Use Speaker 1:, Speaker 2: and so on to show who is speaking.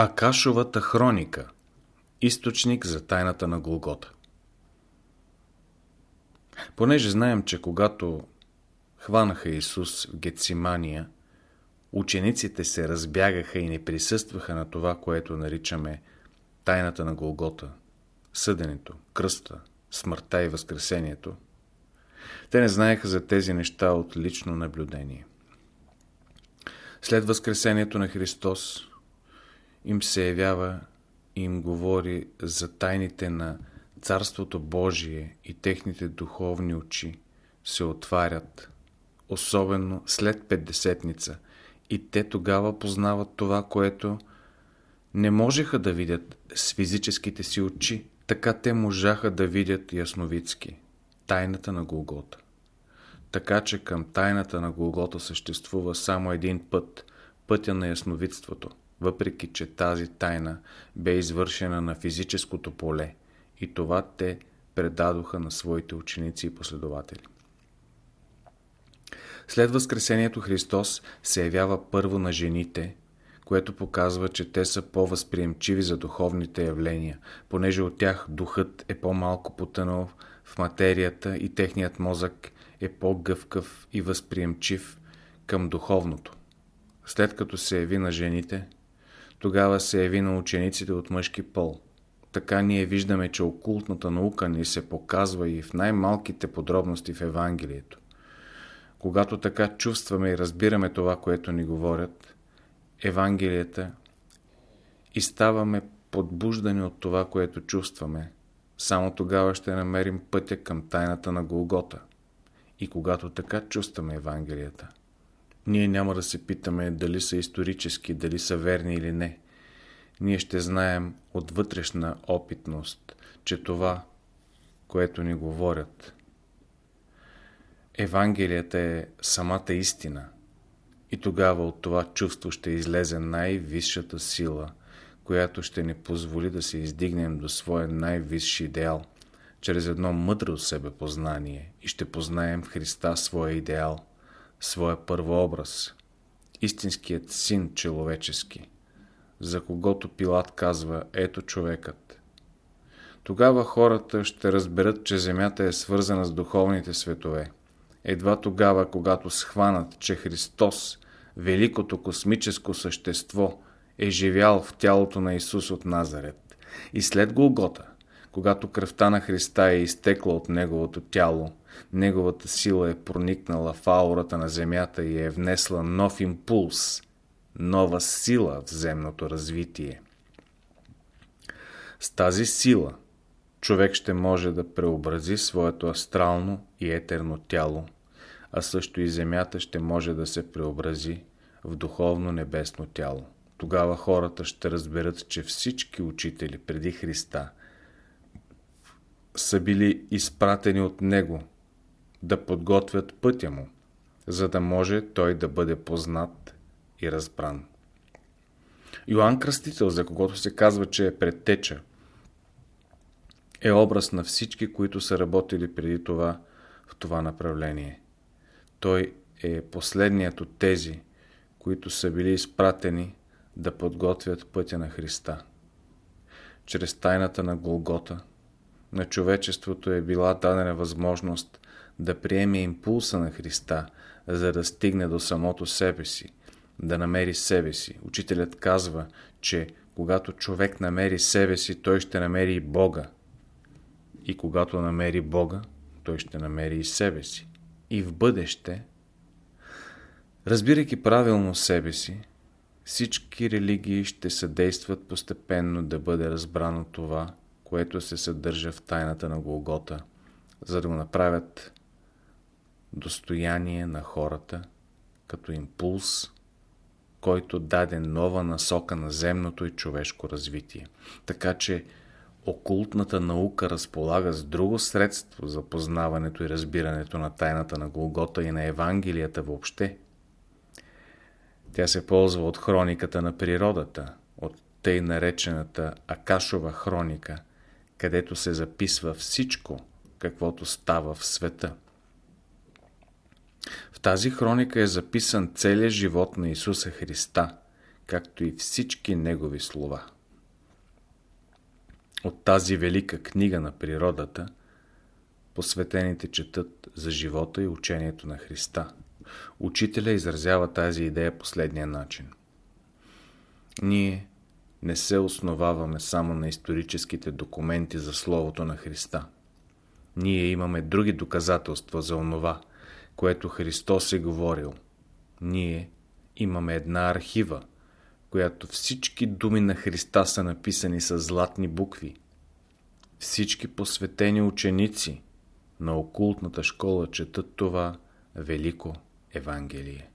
Speaker 1: Акашовата хроника Източник за тайната на Голгота Понеже знаем, че когато хванаха Исус в Гецимания, учениците се разбягаха и не присъстваха на това, което наричаме тайната на Голгота, съденето, кръста, смъртта и възкресението. Те не знаеха за тези неща от лично наблюдение. След възкресението на Христос, им се явява и им говори за тайните на Царството Божие и техните духовни очи се отварят, особено след Петдесетница, и те тогава познават това, което не можеха да видят с физическите си очи, така те можаха да видят ясновидски тайната на Голгота. Така че към тайната на Голгота съществува само един път, пътя на ясновидството – въпреки че тази тайна бе извършена на физическото поле и това те предадоха на своите ученици и последователи. След Възкресението Христос се явява първо на жените, което показва, че те са по-възприемчиви за духовните явления, понеже от тях духът е по-малко потънал в материята и техният мозък е по-гъвкав и възприемчив към духовното. След като се яви на жените, тогава се яви на учениците от мъжки пол. Така ние виждаме, че окултната наука ни се показва и в най-малките подробности в Евангелието. Когато така чувстваме и разбираме това, което ни говорят, Евангелията и ставаме подбуждани от това, което чувстваме, само тогава ще намерим пътя към тайната на Голгота. И когато така чувстваме Евангелията, ние няма да се питаме дали са исторически, дали са верни или не. Ние ще знаем от вътрешна опитност, че това, което ни говорят, Евангелията е самата истина. И тогава от това чувство ще излезе най-висшата сила, която ще ни позволи да се издигнем до своя най-висши идеал, чрез едно мъдро себе познание и ще познаем Христа своя идеал – своя първообраз, истинският син човечески, за когото Пилат казва «Ето човекът». Тогава хората ще разберат, че Земята е свързана с духовните светове. Едва тогава, когато схванат, че Христос, великото космическо същество, е живял в тялото на Исус от Назарет. И след Голгота, когато кръвта на Христа е изтекла от Неговото тяло, Неговата сила е проникнала в аурата на Земята и е внесла нов импулс, нова сила в земното развитие. С тази сила човек ще може да преобрази своето астрално и етерно тяло, а също и Земята ще може да се преобрази в духовно небесно тяло. Тогава хората ще разберат, че всички учители преди Христа са били изпратени от Него да подготвят пътя му, за да може той да бъде познат и разбран. Йоанн Кръстител, за когото се казва, че е предтеча, е образ на всички, които са работили преди това в това направление. Той е последният от тези, които са били изпратени да подготвят пътя на Христа. Чрез тайната на Голгота на човечеството е била дадена възможност да приеме импулса на Христа, за да стигне до самото себе си, да намери себе си. Учителят казва, че когато човек намери себе си, той ще намери и Бога. И когато намери Бога, той ще намери и себе си. И в бъдеще, разбирайки правилно себе си, всички религии ще съдействат постепенно да бъде разбрано това, което се съдържа в тайната на Голгота, за да го направят достояние на хората, като импулс, който даде нова насока на земното и човешко развитие. Така че окултната наука разполага с друго средство за познаването и разбирането на тайната на Голгота и на Евангелията въобще. Тя се ползва от хрониката на природата, от тъй наречената Акашова хроника, където се записва всичко, каквото става в света. В тази хроника е записан целият живот на Исуса Христа, както и всички негови слова. От тази велика книга на природата посветените четат за живота и учението на Христа. Учителя изразява тази идея последния начин. Ние не се основаваме само на историческите документи за Словото на Христа. Ние имаме други доказателства за онова, което Христос е говорил. Ние имаме една архива, която всички думи на Христа са написани с златни букви. Всички посветени ученици на окултната школа четат това велико Евангелие.